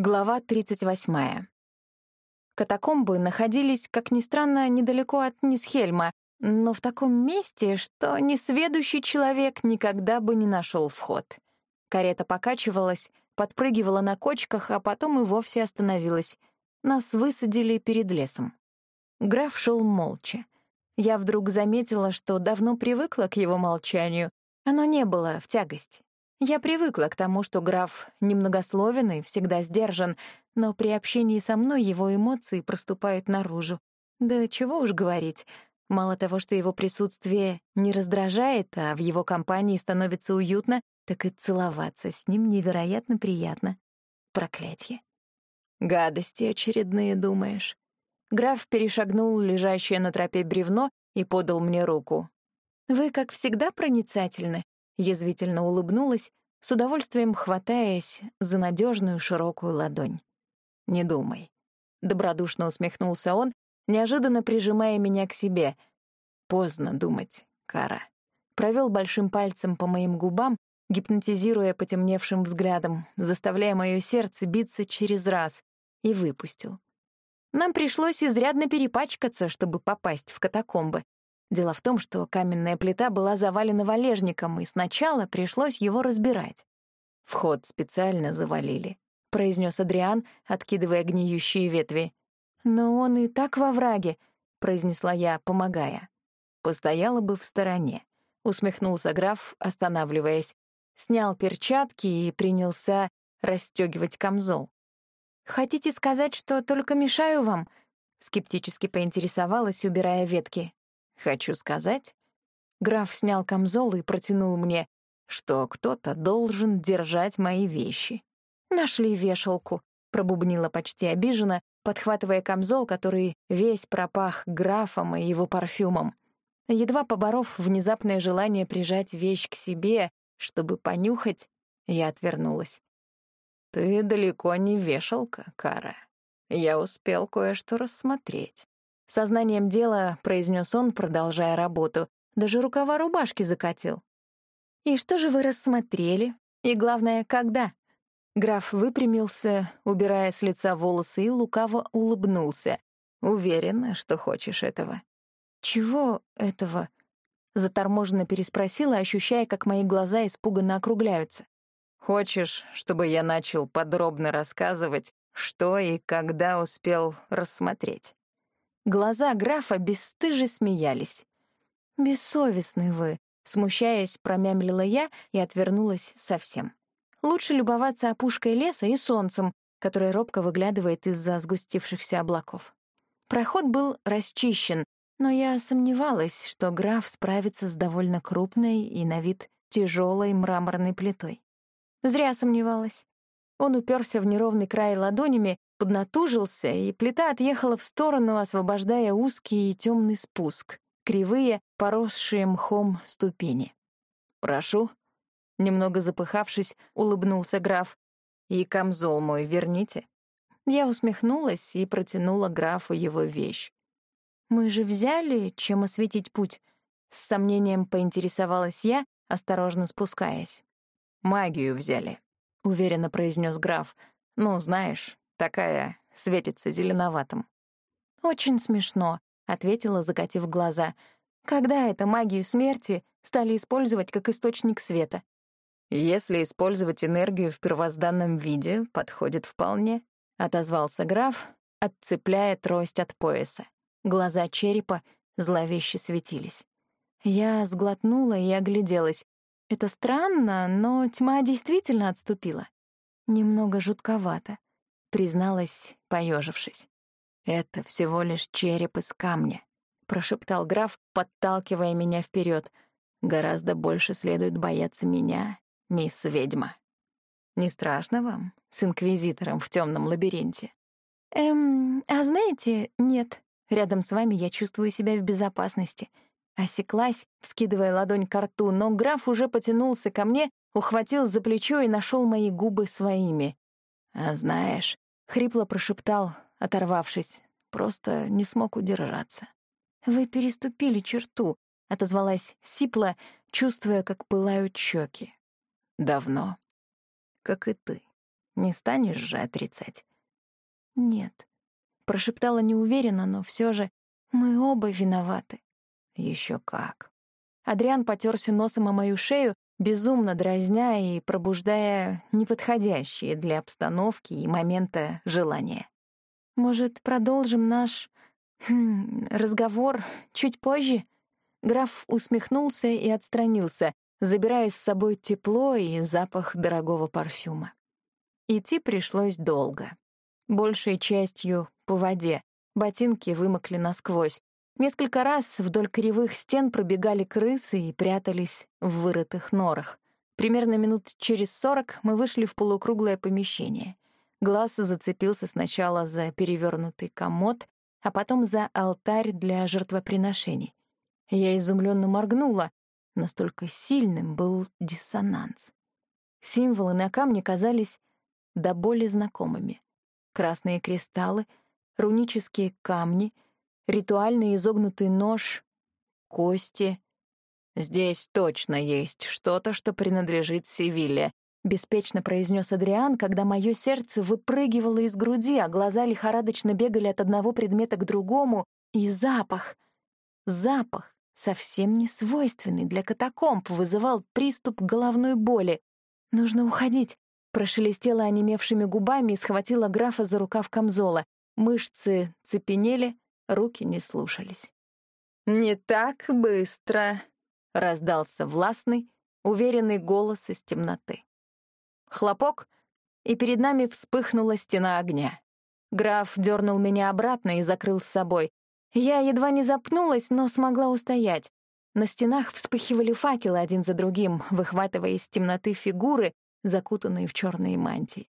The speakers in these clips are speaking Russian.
Глава 38. Катакомбы находились, как ни странно, недалеко от Нисхельма, но в таком месте, что несведущий человек никогда бы не нашел вход. Карета покачивалась, подпрыгивала на кочках, а потом и вовсе остановилась. Нас высадили перед лесом. Граф шел молча. Я вдруг заметила, что давно привыкла к его молчанию. Оно не было в тягость. Я привыкла к тому, что граф немногословен и всегда сдержан, но при общении со мной его эмоции проступают наружу. Да чего уж говорить. Мало того, что его присутствие не раздражает, а в его компании становится уютно, так и целоваться с ним невероятно приятно. Проклятье. Гадости очередные, думаешь? Граф перешагнул лежащее на тропе бревно и подал мне руку. «Вы, как всегда, проницательны», Язвительно улыбнулась, с удовольствием хватаясь за надежную широкую ладонь. «Не думай». Добродушно усмехнулся он, неожиданно прижимая меня к себе. «Поздно думать, Кара». Провел большим пальцем по моим губам, гипнотизируя потемневшим взглядом, заставляя мое сердце биться через раз, и выпустил. Нам пришлось изрядно перепачкаться, чтобы попасть в катакомбы. Дело в том, что каменная плита была завалена валежником, и сначала пришлось его разбирать. «Вход специально завалили», — произнес Адриан, откидывая гниющие ветви. «Но он и так во враге», — произнесла я, помогая. «Постояла бы в стороне», — усмехнулся граф, останавливаясь. Снял перчатки и принялся расстегивать камзол. «Хотите сказать, что только мешаю вам?» — скептически поинтересовалась, убирая ветки. Хочу сказать, граф снял камзол и протянул мне, что кто-то должен держать мои вещи. Нашли вешалку, пробубнила почти обиженно, подхватывая камзол, который весь пропах графом и его парфюмом. Едва поборов внезапное желание прижать вещь к себе, чтобы понюхать, я отвернулась. «Ты далеко не вешалка, Кара. Я успел кое-что рассмотреть». Сознанием дела произнес он, продолжая работу. Даже рукава рубашки закатил. «И что же вы рассмотрели? И главное, когда?» Граф выпрямился, убирая с лица волосы, и лукаво улыбнулся. «Уверена, что хочешь этого». «Чего этого?» Заторможенно переспросила, ощущая, как мои глаза испуганно округляются. «Хочешь, чтобы я начал подробно рассказывать, что и когда успел рассмотреть?» Глаза графа бесстыже смеялись. «Бессовестный вы», — смущаясь, промямлила я и отвернулась совсем. Лучше любоваться опушкой леса и солнцем, которое робко выглядывает из-за сгустившихся облаков. Проход был расчищен, но я сомневалась, что граф справится с довольно крупной и на вид тяжелой мраморной плитой. Зря сомневалась. Он уперся в неровный край ладонями поднатужился, и плита отъехала в сторону, освобождая узкий и темный спуск, кривые, поросшие мхом ступени. «Прошу», — немного запыхавшись, улыбнулся граф, «и камзол мой верните». Я усмехнулась и протянула графу его вещь. «Мы же взяли, чем осветить путь?» С сомнением поинтересовалась я, осторожно спускаясь. «Магию взяли», — уверенно произнес граф. «Ну, знаешь, Такая светится зеленоватым. «Очень смешно», — ответила, закатив глаза. «Когда это магию смерти стали использовать как источник света?» «Если использовать энергию в первозданном виде, подходит вполне», — отозвался граф, отцепляя трость от пояса. Глаза черепа зловеще светились. Я сглотнула и огляделась. Это странно, но тьма действительно отступила. Немного жутковато призналась, поежившись. «Это всего лишь череп из камня», — прошептал граф, подталкивая меня вперед. «Гораздо больше следует бояться меня, мисс ведьма». «Не страшно вам с инквизитором в темном лабиринте?» «Эм, а знаете, нет. Рядом с вами я чувствую себя в безопасности». Осеклась, вскидывая ладонь к рту, но граф уже потянулся ко мне, ухватил за плечо и нашел мои губы своими. «А знаешь...» — хрипло прошептал, оторвавшись. Просто не смог удержаться. «Вы переступили черту», — отозвалась Сипла, чувствуя, как пылают щеки. «Давно. Как и ты. Не станешь же отрицать. Нет, прошептала неуверенно, но все же мы оба виноваты. Еще как. Адриан потерся носом о мою шею, безумно дразня и пробуждая неподходящие для обстановки и момента желания. «Может, продолжим наш хм, разговор чуть позже?» Граф усмехнулся и отстранился, забирая с собой тепло и запах дорогого парфюма. Идти пришлось долго. Большей частью по воде. Ботинки вымокли насквозь. Несколько раз вдоль кривых стен пробегали крысы и прятались в вырытых норах. Примерно минут через сорок мы вышли в полукруглое помещение. Глаз зацепился сначала за перевернутый комод, а потом за алтарь для жертвоприношений. Я изумленно моргнула. Настолько сильным был диссонанс. Символы на камне казались до боли знакомыми. Красные кристаллы, рунические камни — ритуальный изогнутый нож, кости. «Здесь точно есть что-то, что принадлежит Севилле», — беспечно произнес Адриан, когда мое сердце выпрыгивало из груди, а глаза лихорадочно бегали от одного предмета к другому, и запах. Запах, совсем не свойственный для катакомб, вызывал приступ головной боли. «Нужно уходить», — прошелестела онемевшими губами и схватила графа за рукав камзола. Мышцы цепенели, руки не слушались. «Не так быстро», — раздался властный, уверенный голос из темноты. Хлопок, и перед нами вспыхнула стена огня. Граф дернул меня обратно и закрыл с собой. Я едва не запнулась, но смогла устоять. На стенах вспыхивали факелы один за другим, выхватывая из темноты фигуры, закутанные в черные мантии.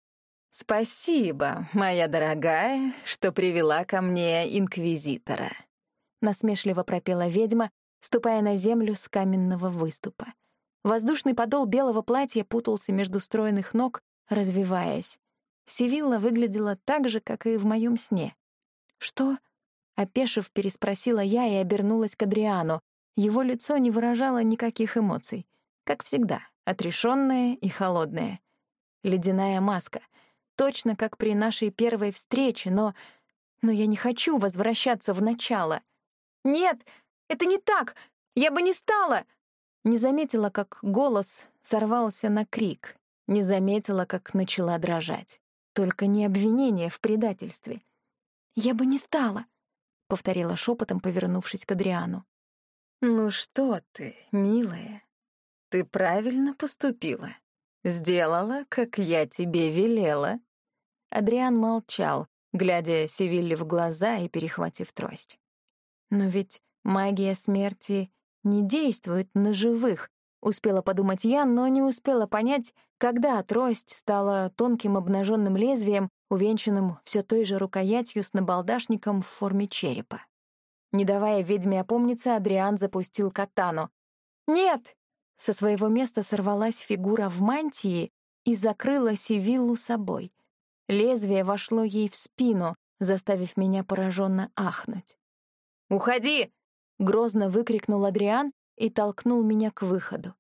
«Спасибо, моя дорогая, что привела ко мне инквизитора», — насмешливо пропела ведьма, ступая на землю с каменного выступа. Воздушный подол белого платья путался между стройных ног, развиваясь. Сивилла выглядела так же, как и в моем сне. «Что?» — опешив, переспросила я и обернулась к Адриану. Его лицо не выражало никаких эмоций. Как всегда, отрешённое и холодное. Ледяная маска — точно как при нашей первой встрече, но... Но я не хочу возвращаться в начало. «Нет, это не так! Я бы не стала!» Не заметила, как голос сорвался на крик. Не заметила, как начала дрожать. Только не обвинение в предательстве. «Я бы не стала», — повторила шепотом, повернувшись к Адриану. «Ну что ты, милая, ты правильно поступила. Сделала, как я тебе велела». Адриан молчал, глядя Севилле в глаза и перехватив трость. «Но ведь магия смерти не действует на живых», — успела подумать я, но не успела понять, когда трость стала тонким обнаженным лезвием, увенчанным все той же рукоятью с набалдашником в форме черепа. Не давая ведьме опомниться, Адриан запустил катану. «Нет!» Со своего места сорвалась фигура в мантии и закрыла Сивиллу собой. Лезвие вошло ей в спину, заставив меня пораженно ахнуть. «Уходи!» — грозно выкрикнул Адриан и толкнул меня к выходу.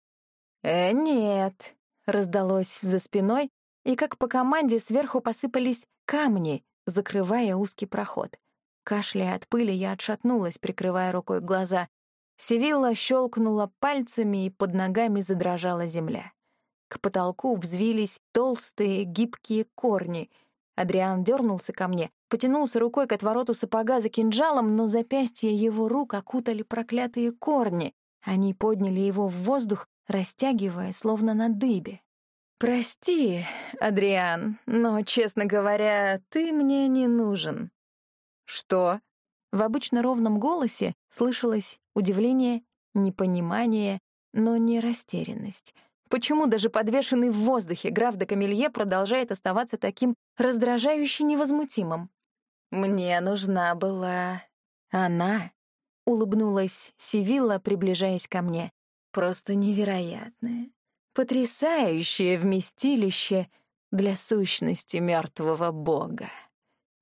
«Э, нет!» — раздалось за спиной, и как по команде сверху посыпались камни, закрывая узкий проход. Кашляя от пыли, я отшатнулась, прикрывая рукой глаза. Севилла щелкнула пальцами, и под ногами задрожала земля. К потолку взвились толстые гибкие корни. Адриан дернулся ко мне, потянулся рукой к отвороту сапога за кинжалом, но запястья его рук окутали проклятые корни. Они подняли его в воздух, растягивая, словно на дыбе. «Прости, Адриан, но, честно говоря, ты мне не нужен». «Что?» В обычно ровном голосе слышалось удивление, непонимание, но не растерянность. Почему даже подвешенный в воздухе граф де Камелье продолжает оставаться таким раздражающе невозмутимым? «Мне нужна была она», — улыбнулась Сивилла, приближаясь ко мне. «Просто невероятное, потрясающее вместилище для сущности мертвого бога.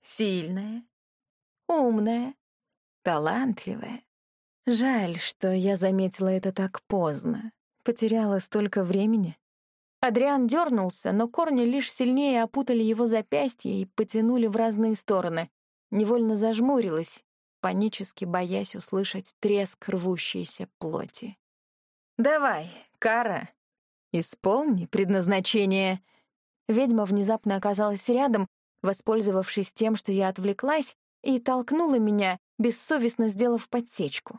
Сильная, умная, талантливая. Жаль, что я заметила это так поздно. Потеряла столько времени. Адриан дернулся, но корни лишь сильнее опутали его запястье и потянули в разные стороны. Невольно зажмурилась, панически боясь услышать треск рвущейся плоти. «Давай, Кара, исполни предназначение». Ведьма внезапно оказалась рядом, воспользовавшись тем, что я отвлеклась, и толкнула меня, бессовестно сделав подсечку.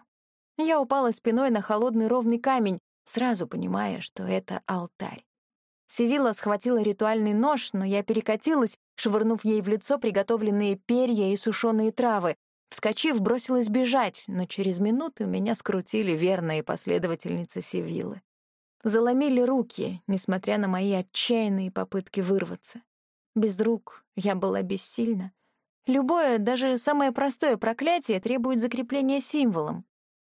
Я упала спиной на холодный ровный камень, сразу понимая, что это алтарь. Севила схватила ритуальный нож, но я перекатилась, швырнув ей в лицо приготовленные перья и сушеные травы. Вскочив, бросилась бежать, но через минуту меня скрутили верные последовательницы Севилы. Заломили руки, несмотря на мои отчаянные попытки вырваться. Без рук я была бессильна. Любое, даже самое простое проклятие требует закрепления символом.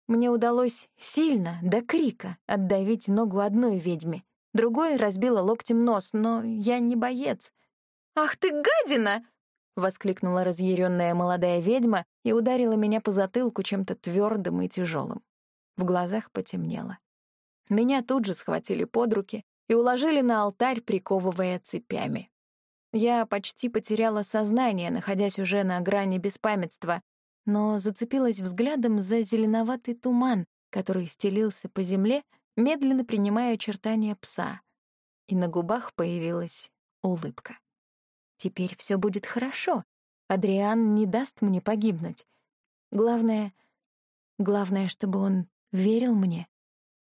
Мне удалось сильно, до крика, отдавить ногу одной ведьме, Другой разбила локтем нос, но я не боец. «Ах ты гадина!» — воскликнула разъяренная молодая ведьма и ударила меня по затылку чем-то твердым и тяжелым. В глазах потемнело. Меня тут же схватили под руки и уложили на алтарь, приковывая цепями. Я почти потеряла сознание, находясь уже на грани беспамятства, но зацепилась взглядом за зеленоватый туман, который стелился по земле медленно принимая очертания пса, и на губах появилась улыбка. «Теперь все будет хорошо. Адриан не даст мне погибнуть. Главное, главное, чтобы он верил мне